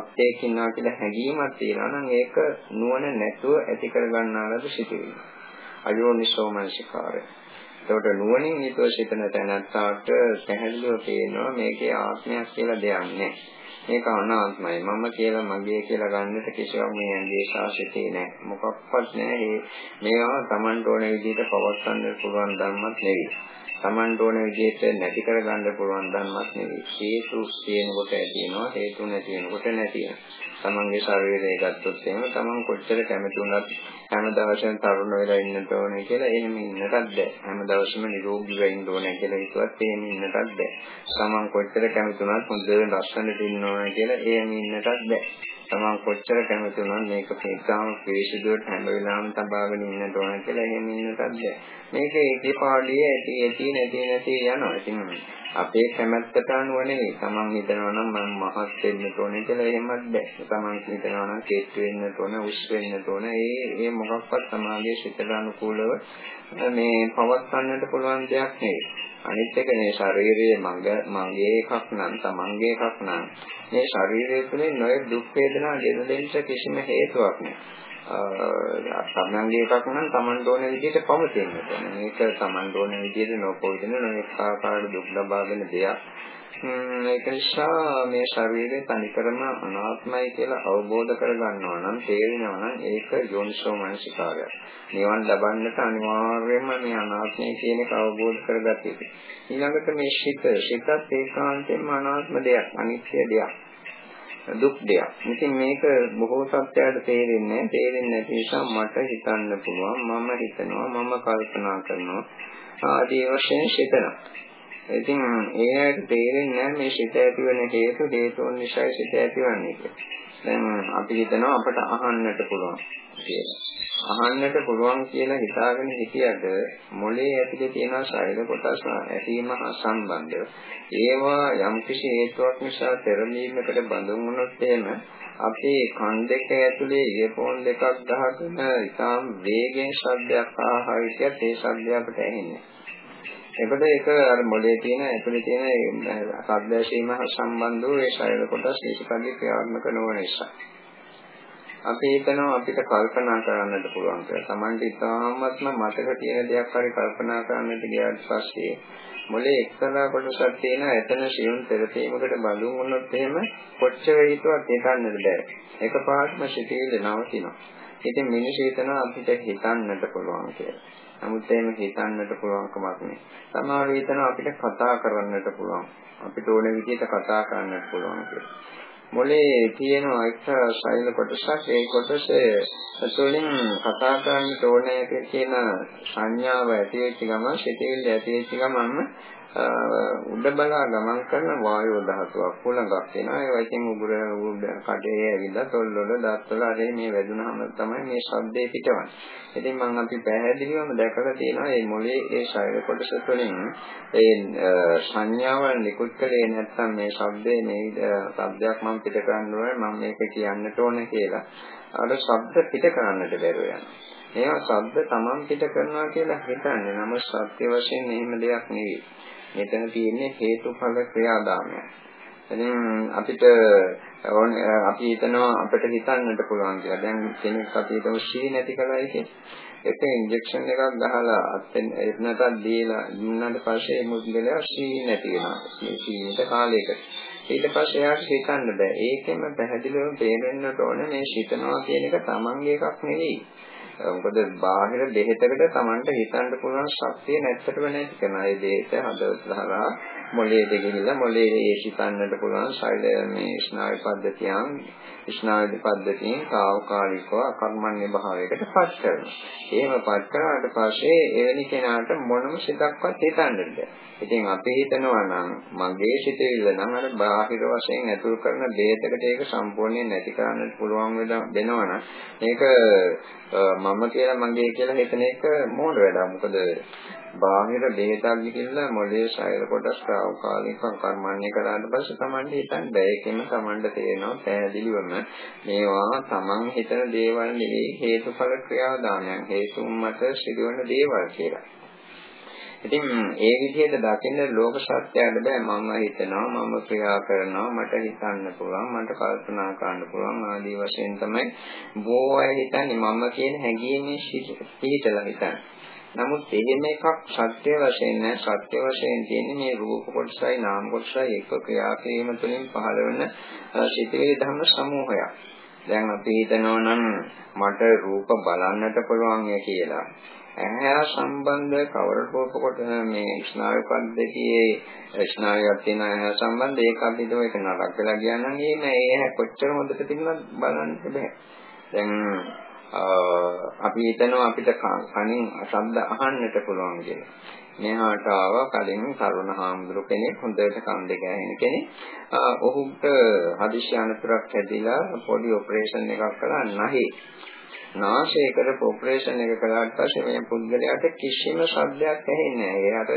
සත්‍යයක් ඉන්නවා කියලා හැඟීමක් තියෙනවා නම් ඒක නුවණ නැතුව ඇති කර ගන්නාලද සිටිවිලි අයෝනිසෝ මනසිකාරය. එතකොට නුවණින් හිතුව සිතන තැනත්තාට පැහැදිලිව පේනවා මේකේ ආත්මයක් කියලා දෙයක් නැහැ. මේක අනාත්මයි මම කියලා මගේ කියලා ගන්නට කිසිවක් මේ ඇඟේ සාසිතේ නැහැ මොකක්වත් නැහැ මේවා Tamanට ඕන විදිහට පවත්වන්න පුළුවන් ධර්මයක් නෙවෙයි. Tamanට ඕන විදිහට නැති කරගන්න පුළුවන් ධර්මයක් නෙවෙයි හේතු තියෙනකොට ඇති වෙනවා හේතු නැති වෙනකොට නැති වෙනවා තමන්ගේ ශරීරය ගත්තොත් එහෙම තමන් කොච්චර කැමති වුණත් හැම දවසම තරුණ වෙලා ඉන්නට ඕනේ කියලා එහෙම ඉන්නටත් බෑ. හැම දවසම නිරෝගී වෙන්න ඕනේ කියලා හිතුවත් එහෙම ඉන්නටත් බෑ. තමන් කොච්චර කැමති වුණත් හොඳ ලස්සනට ඉන්න ඕනේ කියලා එහෙම ඉන්නටත් බෑ. තමන් කොච්චර කැමති වුණත් මේක පිටාම පිරිසිදුවට හැම වෙලාවෙම තබාගෙන ඉන්නට ඕන කියලා එහෙම ඉන්නටත් බෑ. මේක ඒකේ පාඩියේ ඇති ඇති නැති නැති යනවා. ඉතින් අපේ කැමැත්තට අනුව නෙවෙයි. තමන් හිතනවා නම් මම මහත් වෙන්න ඕනේ කියලා එහෙමත් බෑ. තමන් හිතනවා නම් කෙට් වෙන්න ඕනේ, උස් වෙන්න ඕනේ. ඒ ඒ මොකක්වත් සමාජයේ සිතට අනුකූලව මේ පවත්වන්නට පුළුවන් දෙයක් නෙවෙයි. අනිත් එක මේ ශරීරයේ මඟ මගේ එකක් නම් තමන්ගේ එකක් නම් මේ ශරීරය තුළින් නොයෙක් දුක් වේදනා ගෙන දෙන්න කිසිම හේතුවක් නැහැ. තමන්ගේ එකක් නම් තමන්ට ඕන විදිහට පවතින්න ඕනේ. මේක තමන්ට ඕන විදිහට නොපොදින නොඑක ආකාර දුක් ලබාගෙන දෙයක්. ඒක නිසා මේ ශරීරය තනිකරම අනාත්මයි කියලා අවබෝධ කරගන්නවා නම් තේරෙනවා නම් ඒක යෝනිසෝ මනසිකාරය. නිවන් ලබන්නට අනිවාර්යයෙන්ම මේ අනාත්මය කියන එක අවබෝධ කරගත යුතුයි. ඊළඟට මේ ශිත, ශිතත් ඒකාන්තයෙන්ම අනාත්ම දෙයක්, අනිත්‍ය දෙයක්. දුක් දෙයක්. ඉතින් මේක බොහෝ සත්‍යයට තේරෙන්නේ තේරෙන්නේ නැති නිසා මට හිතන්න පුළුවන් මම හිතනවා මම කල්පනා කරනවා ආදී වශයෙන් හිතනවා. ඉතින් ඒකට තේරෙන්නේ මේ සිත ඇතිවන හේතු හේතුන් නිසා සිත ඇතිවන්නේ කියලා. දැන් අපි හිතනවා අපට අහන්නට පුළුවන් කියලා. අහන්නට පුළුවන් කියලා හිතාගෙන හිටියට මොලේ ඇතුලේ තියෙන ශරීර කොටස් ඇසීම අසම්බන්ධ. ඒවා යම්කිසි හේතුවක් නිසා පෙරලීමකට බඳුන් වුණොත් එහෙම අපේ කන් දෙක ඇතුලේ ඉයර්ෆෝන් දෙකක් ගහගෙන ඉතාම වේගෙන් ශබ්දයක් ආහා හිටියත් ඒ ශබ්දය අපට ඇහෙන්නේ. එතකොට ඒක අර මොලේ තියෙන ඇතුලේ තියෙන ශබ්ද ඇසීම සම්බන්ධ වූ ඒ ශරීර කොටස් ඒකකදී ක්‍රියාත්මක නොවන නිසා. අපි හිතනවා අපිට කල්පනා කරන්නට පුළුවන් කියලා. Tamante ඉතාමත්ම මතක තියෙන දෙයක් හරි කල්පනා කරන්නට ගියාට පස්සේ මොලේ එක්තරා කොටසක් තියෙන එතන සියුම් තෙරපීමකට බලුන් වුණොත් එහෙම කොච්චර හිතුවත් හිතන්නට බෑ. එකපාරටම සිටිවිල්ල නවතිනවා. ඉතින් මිනිස්සු හිතනවා අපිට හිතන්නට පුළුවන් කියලා. නමුත් එහෙම හිතන්නට පුළුවන් කමක් නෑ. සමහර හිතනවා අපිට කතා කරන්නට පුළුවන්. අපිට ඕන විදිහට කතා කරන්නට පුළුවන් කියලා. මොලේ තියෙන එක්තරා ශෛල කොටසක් ඒ කොටස තුළින් කතා කරන්න ඕනේ කියන සංඥාව ඇති වෙච්ච ගමන් සිතෙවිල්ල ඇති වෙච්ච ගමන්ම උඩ බලා ගමන් කරන වායෝ ධාතුවක් හුලඟක් වෙනවා ඒ වගේම උගුර උඩ කඩේ ඇවිල්ලා තොල්වල දත්වල අරේ මේ වැදුනහම තමයි මේ ශබ්දේ පිටවන්නේ. ඉතින් මම අපි පැහැදිලිවම දැකලා තියෙනවා මේ මොලේ ඒ ශරීර කොටස තුළින් ඒ සංඥාවල් නිකුත් කළේ නැත්නම් මේ ශබ්දේ මේ ශබ්දයක් මම පිට කරන්න ඕනේ මම මේක කියන්නට ඕනේ කියලා. අර ශබ්ද පිට කරන්නට බැරුව යනවා. ඒවා ශබ්ද තමන් පිට කරනවා කියලා හිතන්නේ නම සත්‍ය වශයෙන් එහෙම දෙයක් නෙවෙයි. මෙතන තියෙන්නේ හේතුඵල ක්‍රියාදාමයක්. ඉතින් අපිට අපි හිතනවා අපිට හිතන්නට පුළුවන් කියලා. දැන් කෙනෙක් අපි හිතමු ශී නැති කලයි කියන්නේ. එක ඉන්ජෙක්ෂන් එකක් ගහලා අත්ෙන් එන්නට දීලා දුන්නාට පස්සේ මුද්දලයා ශී නැති වෙනවා. ශීනිට කාලයකට. ඊට පස්සේ එයාට හිතන්න බෑ. ඒකෙම පැහැදිලිවම තේරෙන්නට ඕනේ මේ හිතනවා කියන එක තමන්ගේ එකක් නෙවෙයි. මොකද බාහිර දෙහෙතකට Tamanට හිතන්න පුළුවන් ශක්තිය නැත්තටම නැති කරන ඒ දෙහෙත හදවත දහලා මොළයේ දෙගිහිල්ලා මොළයේ ඒ හිතන්නට පුළුවන් ශෛල මේ ස්නායු පද්ධතියන් ස්නායු පද්ධතියෙන් తాවකාලිකව අකර්මණ්‍ය භාවයකට පත් කරනවා. එහෙම පත් කරාට පස්සේ එවැනි කෙනාට මොනම සිතක්වත් හිතන්න බැහැ. ඉතින් අපි හිතනවා නම් මගේ සිතවිල්ල නම් අර බාහිර වශයෙන් ඇතුල් කරන දෙයකට ඒක සම්පූර්ණයෙන් නැති කරන්නට පුළුවන් වෙනවා නම් මේක මම කියලා මගේ කියලා හිතන එක මොන වැඩක් මොකද බාහිර දෙයකට ගිහිල්ලා මොලේ ශෛල කොටස් කාලික කර්මන්නේ කරාට පස්සේ Tamande හිතන්න බෑ. ඒකෙම Tamande තේරෙනවා පැහැදිලිවම මේවා Taman හිතන දේවල් නෙවෙයි හේතුඵල ක්‍රියාදාමයන්. හේතුන් මත සිදුවන දේවල් කියලා. ඉතින් ඒ විදිහට දකින්න ලෝක සත්‍යයට බෑ. මම හිතනවා මම ක්‍රියා කරනවා මට හිතන්න පුළුවන් මට කල්පනා කරන්න පුළුවන් ආදී වශයෙන් තමයි බොහෝ අය හිතන්නේ. මම කියන හැඟීමේ පිහිටලා හිතන්නේ. නමුත් එහෙම එකක් සත්‍ය වශයෙන් නෑ සත්‍ය වශයෙන් තියෙන්නේ මේ රූප කොටසයි නාම කොටසයි එක්ක ක්‍රියා කිරීම තුළින් පහළ වෙන සිතේ ධර්ම සමූහයක්. දැන් අපි හිතනවා නම් මට රූප බලන්නට පුළුවන් කියලා. ඇහැ සම්බන්ධ කවර රූප කොට මේ ස්නායු පද්ධතියේ ස්නායුවක් තියෙන ඇහැ සම්බන්ධ ඒක අපි හිතුව ඒක නරක වෙලා ගියා නම් එහෙම ඒ ඇහැ කොච්චර හොඳට තිබුණත් බලන්න බෑ. දැන් අපි හිතනවා අපිට කනින් ශබ්ද අහන්නට පුළුවන් කියලා. මෙහාට ආව කලින් කරුණ හාමුදුරු කෙනෙක් හොඳට කන් දෙක ඇහෙන කෙනෙක්. ඔහුට හදිස්සි අනතුරක් ඇදිලා පොඩි ඔපරේෂන් එකක් කළා නැහැ. නාසය කරපු ඔපරේෂන් එක කළාට පස්සේ මේ පුද්ගලයාට කිසිම ශබ්දයක් ඇහෙන්නේ නැහැ. එයාට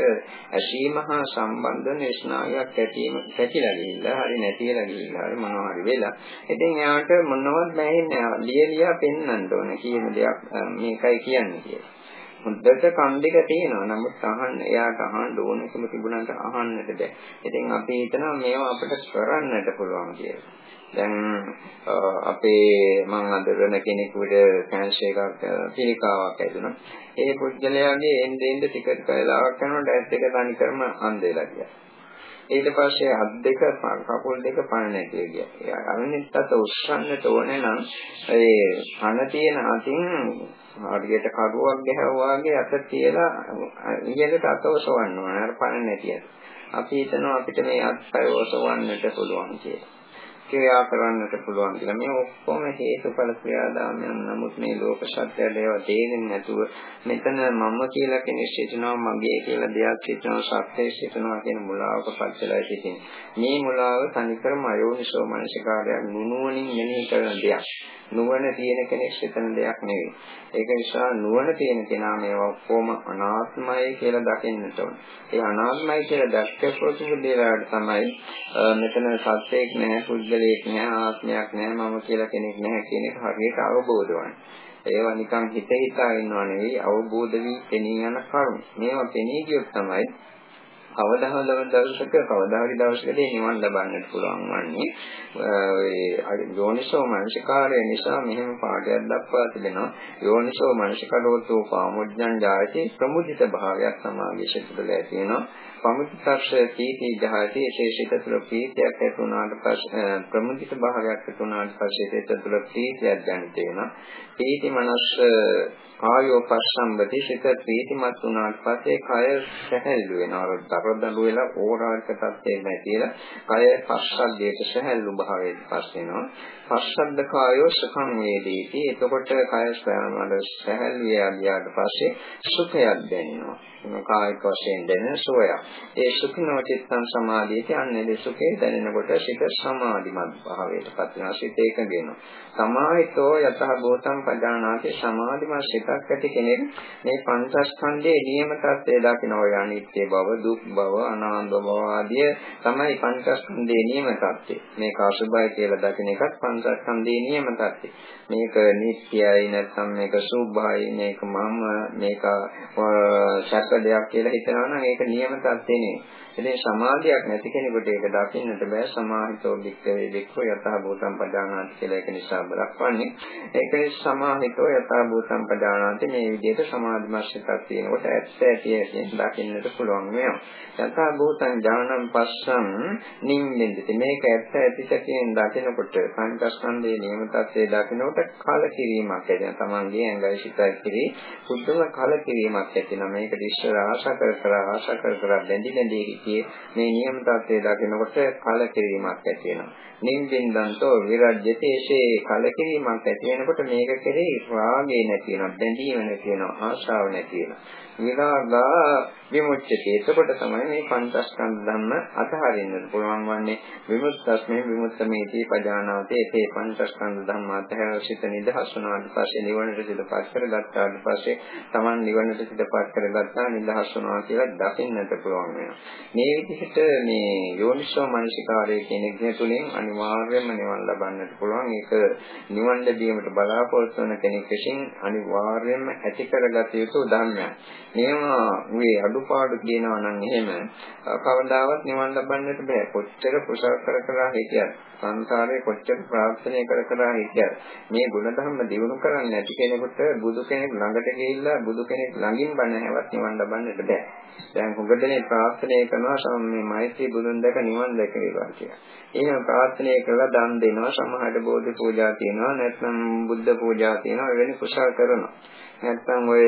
ඇසීම හා සම්බන්ධ වෙන ස්නායුවක් ඇතිවීම පැතිලා ගිහිල්ලා හරි නැතිලා ගිහිල්ලා හරි මොනවා හරි වෙලා. ඉතින් එයාට මොනවත් නැහෙන්නේ නැහැ. ලියලියා පෙන්වන්න ඕන කියන දෙයක් මේකයි කියන්නේ කියලා. හොඳට කන් දෙක තියෙනවා. නමුත් අහන්න එයාට අහන්න ඕනකම තිබුණාට අහන්නට බෑ. ඉතින් අපි හිතනවා මේවා අපිට කරන්නට පුළුවන් කියලා. දැන් අපේ මම අඳුරන කෙනෙකුට කැන්සර් එකක් පිළිකාවක් ඇදුණා. ඒ පුද්ගලයාගේ එන්න එන්න ටිකට් කාලාවක් යනකොට ඇස් දෙක තනි කරම අන්ධ වෙලා ගියා. ඊට පස්සේ අත් දෙක කකුල් දෙක පණ නැති ගියා. එයා අනිත් අත උස්සන්නට ඕනේ නම් ඒ පණ තියෙන අතින් හරියට කරුවක් ගැහුවා වගේ අත තියලා ඉහළට අත ඔසවන්න ඕනේ. අර පණ නැති අත. අපි හිතනවා අපිට මේ අත්පය ඔසවන්නට පුළුවන් කියලා. ක්‍රියා කරන්නට පුළුවන් කියලා. මේ ඔක්කොම හේතුඵල ක්‍රියාදාමයන්. නමුත් මේ ලෝක සත්‍යය ඒවා තේරෙන්නේ නැතුව මෙතන මම කියලා කෙනෙක් සිටිනවා, මගේ කියලා දෙයක් සිටිනවා, සත්‍යය සිටිනවා කියන මුලාවක පත්වලා සිටින්නේ. මේ මුලාව තනිකරම අයෝනිසෝ මනසිකාරයක් නුනුවණින් මෙනෙහි කරන දෙයක්. නුවණ තියෙන කෙනෙක් සිතන දෙයක් නෙවෙයි. ඒක නිසා නුවණ තියෙන කෙනා මේවා ඔක්කොම අනාත්මයි කියලා දකින්නට ඕන. ඒ අනාත්මයි කියලා දැක්කපොත් දෙලාට තමයි මෙතන සත්‍යයක් නැහැ, පුද්ගලයෙක් නැහැ, ආත්මයක් නැහැ, මම කියලා කෙනෙක් නැහැ කියන එක හරියට අවබෝධ වන්නේ. ඒවා නිකන් හිත හිතා ඉන්නව නෙවෙයි අවබෝධ වී පෙනී යන කරුණු. මේවා පෙනී ගියොත් තමයි කවදා හෝ දවසක කවදා හරි දවසකදී නිවන් ලබන්නට පුළුවන් වන්නේ ඒ යෝනිසෝ මනසිකාරය නිසා මෙහෙම පාඩයක් දක්වා තිබෙනවා. යෝනිසෝ මනසිකරෝතෝ පාමුඥං ජායති ප්‍රමුදිත භාවයක් සමාගයේ සිට තුළ ඇති වෙනවා. පමුතිස්ස පීති ජහති ශේෂිත තුළ පීතියක් ඇති වුණාට පස්සේ ප්‍රමුදිත භාවයක් ඇති වුණාට පස්සේ ඒක තුළ පීතියක් දැනිට වෙනවා පීති මනස් කායෝ පස්සම්බති සිත පීතිමත් වුණාට පස්සේ කය සැහැල්ලු වෙනවා. දරදඬු වෙලා ඕරාරික තත්ත්වයෙන් නැතිලා කය පස්සද්ධියට සැහැල්ලු භාවයට පස් වෙනවා. පස්සද්ධ කායෝ සුඛං වේදීති එතකොට කය සැහැල්ලු යාගියාට පස්සේ සුඛයක් දැනෙනවා කායික වශයෙන් දැනෙන සෝයක්. ඒ සුඛිනෝ චිත්තං සමාධියට යන්නේ සුඛේ දැනෙනකොට සිත සමාධිමත් භාවයට පත් වෙනවා. සිත එකඟ වෙනවා. සමාහිතෝ යතහ භූතං පජානාති සමාධිමත් සිතක් ඇති කෙනෙක් මේ පංචස්කන්ධයේ නියම තත්ත්වය දකින්න ඔය අනිත්‍ය බව, දුක් බව, අනාත්ම බව ආදී තමයි පංචස්කන්ධයේ නියම තත්ත්වය. මේක අසුභයි කියලා දකින්න එකත් පංචස්කන්ධයේ නියම තත්ත්වය. මේක නිට්ටයයි නැත්නම් මේක සුභයි මේක මම මේක සැප දෙයක් කියලා හිතනවා නම් ඒක නියම තත්ත්වෙ නෙවෙයි. ඉතින් සමාධියක් නැති කෙනෙකුට ඒක දකින්නට බෑ. සමාහිතෝ වික්කවේ වික්කෝ යතහ භූතම් පදානාති කියලා ඒක නිසා බලක්වන්නේ ඒක නිසා සමාහිතෝ යතහ භූතම් පදානාති මේ විදිහට සමාධිමත්කමක් තියෙනකොට ඇත්ත ඇති ඇති දකින්නට පුළුවන් වෙනවා. යතහ භූතං ඥානං පස්සං නිම්මෙන්දති මේක ඇත්ත ඇති සැකයෙන් දකිනකොට පංචස්කන්ධයේ නියම තත්ත්වයේ දකිනකොට කලකිරීමක් ඇති. තමන්ගේ ඇඟයි සිතයි කිරි පුදුම කලකිරීමක් ඇති. නම් මේක ඉස්සර ආශා කර කර ආශා කර කර බැඳි බැඳි හිතේ මේ නියම තත්ත්වය දකිනකොට කලකිරීමක් ඇති වෙනවා. නිම්බින්දන්තෝ විරජ්‍යති එසේ කලකිරීමක් ඇති වෙනකොට මේක කෙරෙහි රාගය නැති වෙනවා, බැඳීම නැති වෙනවා, ආශාව නැති වෙනවා. විරාගා විමුක්තිය. එතකොට තමයි මේ පංචස්කන්ධ ධර්ම අතහරින්නට පුළුවන් වන්නේ. විමුක්තස්මේ විමුක්තමේදී පජානාතේ ඒ පංචස්කන්ධ ධර්ම අතහැර සිට නිදහස් වුණාට පස්සේ නිවනට සිතපත් කරගත්තාට පස්සේ Taman නිවනට සිතපත් කරගත්තා නිදහස් වුණා කියලා දකින්නට පුළුවන් වෙනවා. මේ විදිහට මේ යෝනිසෝ මනසිකාරය කියන එක තුළින් අනිවාර්යයෙන්ම නිවන් ලබන්නට පුළුවන්. ඒක නිවන් ලැබීමට බලාපොරොත්තු වන කෙනෙක් විසින් අනිවාර්යයෙන්ම ඇති කරගත යුතු ධර්මයක්. මේවා මේ අඩුපාඩු කියනවා නම් එහෙම කවදාවත් නිවන් ලබන්නට බෑ. කොච්චර කුසල කර කර හිටියත් සංසාරේ කොච්චර ප්‍රාර්ථනා කර කර හිටියත් මේ ගුණධර්ම දිනු කරන්නේ නැති කෙනෙකුට බුදු කෙනෙක් ළඟට ගිහිල්ලා බුදු කෙනෙක් ළඟින් බණ හැවත් නිවන් ලබන්නට බෑ. දැන් හොඟදෙනේ ප්‍රාර්ථනා කරනවා මේ මෛත්‍රී බුදුන් දැක නිවන් දැකේවා කියලා. එහෙම ප්‍රාර්ථනා කරලා දන් දෙනවා සමහරට බෝධි පූජා තියෙනවා නැත්නම් බුද්ධ පූජා තියෙනවා වෙන කුසල කරනවා. නැත්නම් ඔය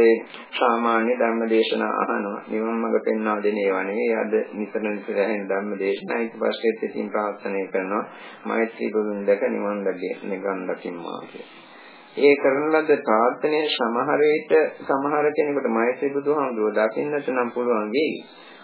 සාමාන්‍ය ධර්ම දේශනා අහනවා. නිවන් මඟ පෙන්වා දෙන ඒවා නෙවෙයි. අද නිතර නිතර ඇහෙන ධර්ම දේශනා ඊට පස්සේ ඉතින් ප්‍රාර්ථනා කරනවා. මෛත්‍රී බුදුන් දැක නිවන් දැකේ නිවන් දකින්නවා කියලා. ඒ කරන ලද ප්‍රාර්ථනයේ සමහර විට සමහර කෙනෙකුට මෛත්‍රී බුදුහාමුදුරුවෝ දකින්නට නම් පුළුවන් වෙයි.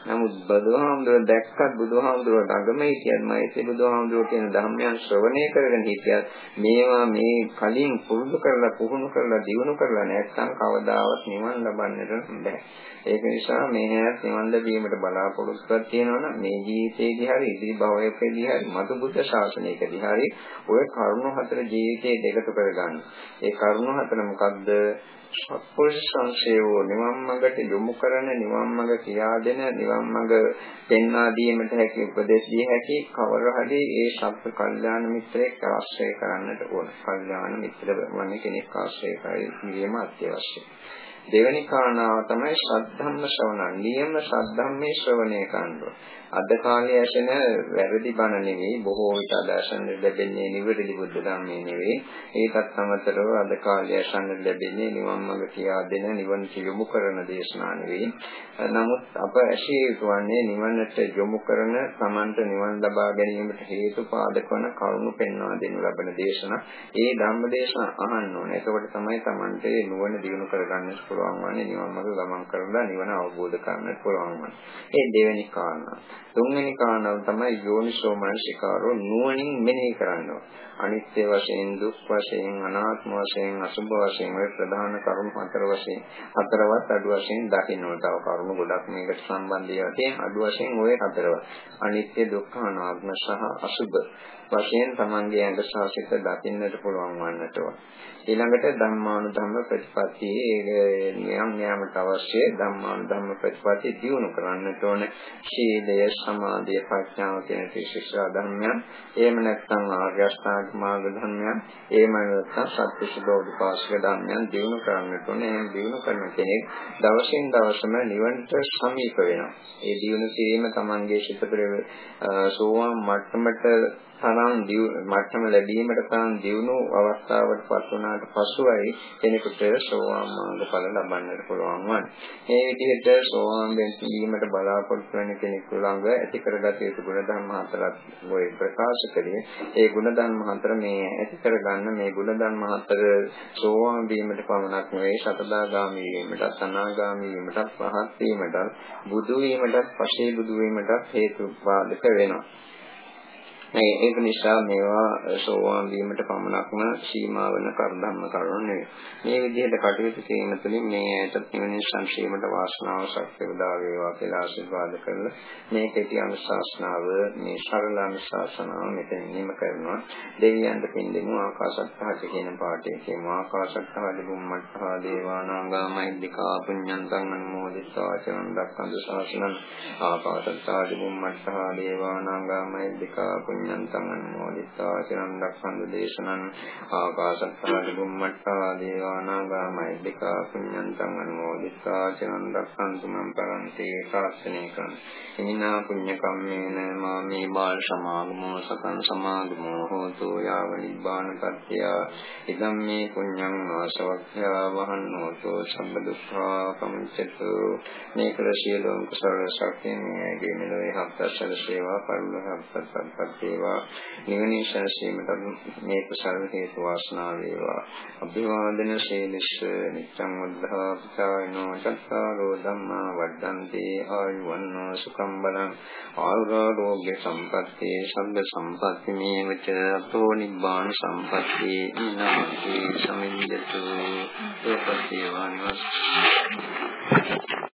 නමුත් බුදුහාමුදුරුවෝ දැක්කත් බුදුහාමුදුරුවෝ ළඟම හිටියත් මෛත්‍රී බුදුහාමුදුරුවෝ කියන ධර්මයන් ශ්‍රවණය කරගෙන හිටියත් මේවා මේ කලින් පුරුදු කරලා පුහුණු කරලා දියුණු කරලා නැත්නම් කවදාවත් නිවන් ලබන්නට බෑ. ඒක නිසා මේ හැත් නිවන් ලැබීමට බලාපොරොත්තුවක් තියෙනවා නම් මේ ජීවිතයේදී හරි ඉදිරි භවයකදී හරි මතු බුද්ධ ශාසනයකදී හරි ඔය කරුණු හතර ජීවිතයේ දෙකට කරගන්න. ඒ කරුණු හතර මොකද්ද? සත්පුරුෂ සංශේවෝ නිවන් මඟට යොමු කරන නිවන් මඟ කියා දෙන නිවන් මඟ පෙන්වා දීමට හැකි උපදෙස් දී හැකි කවර හරි ඒ සත්‍ය කල්යාණ මිත්‍රයෙක් ආශ්‍රය කරන්නට ඕන. කල්යාණ මිත්‍ර වන්නේ කෙනෙක් ආශ්‍රය කිරීම අත්‍යවශ්‍යයි. දෙවෙනි කාරණාව තමයි ශ්‍රද්ධම්ම ශ්‍රවණ. නියම ශ්‍රද්ධම්මේ ශ්‍රවණය කරනවා. අද කාලේ ඇසෙන වැරදි බණ නෙවෙයි බොහෝ විට අද ඇසෙන ලැබෙන්නේ නිවැරදි බුද්ධ ධර්මයේ නෙවෙයි. ඒකත් අමතරව අද කාලේ ඇසෙන ලැබෙන්නේ නිවන් මඟ කියා දෙන නිවන යොමු කරන දේශනා නෙවෙයි. නමුත් අප ඇසී යුතුවන්නේ නිවනට යොමු කරන සමන්ත නිවන් ලබා ගැනීමට හේතු පාදක වන කරුණු පෙන්වා දෙනු ලබන දේශනා. ඒ ධම්ම දේශනා අහන්න ඕනේ. එතකොට තමයි Tamante නුවණ දිනු කරගන්න පුළුවන්. පුළුවන් වන්නේ නිවන් මාර්ග ගමන් කරලා නිවන අවබෝධ කරගන්නට පුළුවන් වන්නේ. ඒ දෙවෙනි කාරණා. තුන්වෙනි කාරණාව තමයි යෝනිසෝ මනසිකාරෝ නුවණින් මෙනෙහි කරනවා. අනිත්‍ය වශයෙන්, දුක් වශයෙන්, අනාත්ම වශයෙන්, අසුභ වශයෙන් ඔය ප්‍රධාන කරුණු හතර වශයෙන් හතරවත් අඩු වශයෙන් දකින්නවා. තව කරුණු ගොඩක් මේකට සම්බන්ධ ඒවා තියෙන අඩු වශයෙන් ඔය හතරවත්. අනිත්‍ය, දුක්ඛ, අනාත්ම සහ අසුභ වශයෙන් තමන්ගේ ඇඟ ශාසිත දකින්නට පුළුවන් වන්නට ඕන. ඊළඟට ධම්මානුධම්ම ප්‍රතිපatti නියම් න්යාමට අවශ්‍ය ධම්මානුධම්ම ප්‍රතිපatti දියුණු කරන්නට ඕන. ශීලය, සමාධිය, ප්‍රඥාව කියන ත්‍රිශික්ෂා ධර්මයන්. එහෙම නැත්නම් ආර්ය අෂ්ටාංග මාර්ග ධර්මයන්. එහෙම නැත්නම් සත්‍විස බෝධිපාශක ධර්මයන් දියුණු කරන්නට ඕන. එහෙම දියුණු කරන කෙනෙක් දවසින් දවසම නිවනට සමීප වෙනවා. ඒ දියුණු කිරීම තමන්ගේ සිත පෙර සෝවාන් මට්ටමට තරම් මට්ටම ලැබීමට තරම් දියුණු අවස්ථාවකට පත් වුණාට පසුයි කෙනෙකුට සෝවාන් මාර්ග ඵල ලබන්නට පුළුවන් වන්නේ. මේ විදිහට සෝවාන් වෙන්නීමට බලාපොරොත්තු වෙන කෙනෙකු ළඟ ඇති කරගත යුතු ගුණධර්ම හතරක් ඔය ප්‍රකාශ කළේ. ඒ ගුණධර්ම හතර මේ ඇති කරගන්න මේ ගුණධර්ම හතර සෝවාන් වීමට පමණක් නෙවෙයි සතරදාගාමී වීමට, අනාගාමී වීමට, පහත් වීමට, බුදු වීමට, පසේ බුදු වීමට හේතු පාදක වෙනවා. ඒ ඒක නිසා මේවා සෝවාන් වීමට පමණක්ම සීමා වන කර්ධම්ම කරුණු නෙවෙයි. මේ විදිහට කටයුතු කිරීම තුළින් මේ ඇතත් නිවනේ සංසීමට වාසනාව ශක්තිය උදා වේවා කියලා ආශිර්වාද කරලා මේ කෙටි අනුශාසනාව මේ සරල අනුශාසනාව මෙතන නිම කරනවා. දෙවියන්ට පින් දෙමු ආකාශත්හාජ කියන පාඩේ කියමු ආකාශත්හාජ බුම්මත්හා දේවානාගා මහිද්దికා පුඤ්ඤන්තං අනුමෝදිතවා චරණ දක්ඛන්ද ශාසනං ආකාශත්හාජ බුම්මත්හා දේවානාගා මහිද්దికා පුඤ්ඤ පුඤ්ඤන්තං අනුමෝදිතා චිරන් රක්ඛන්තු දේශනං ආකාශත්තාදි බුම්මත්තා දේවානාගා මෛත්‍තිකා පුඤ්ඤන්තං අනුමෝදිතා චිරන් රක්ඛන්තු මම් පරන්ති සාසනේකං ඉමිනා පුඤ්ඤ කම්මේන මාමේ බාල සමාගමෝ සකං සමාගමෝ හෝතු යාව නිබ්බාන පත්‍ය ඉදම් මේ පුඤ්ඤං ආසවක්ඛ්‍යා වහන්නෝතෝ සම්බ දුක්ඛා පමුච්චතු මේ කළ සියලුම කුසල ශක්තිය මේගේ මෙලොවේ හත්සල සේවා පරිලෝක හත්සල් වේවා. නිවනේ ශාසීමට මේ කුසල හේතු වාසනා වේවා. අභිවාදන ශීලස්ස නිච්ඡං වද්ධා පිතායනෝ චත්තාරෝ ධම්මා වඩ්ඩන්ති ආයුවන්නෝ සුඛම් බලං. ආරෝග්‍ය සම්පatti සම්බ සම්පatti මේවච අතෝ නිබ්බාන සම්පatti නමති සමිඤ්ඤතු සෝපත්තේ වානස්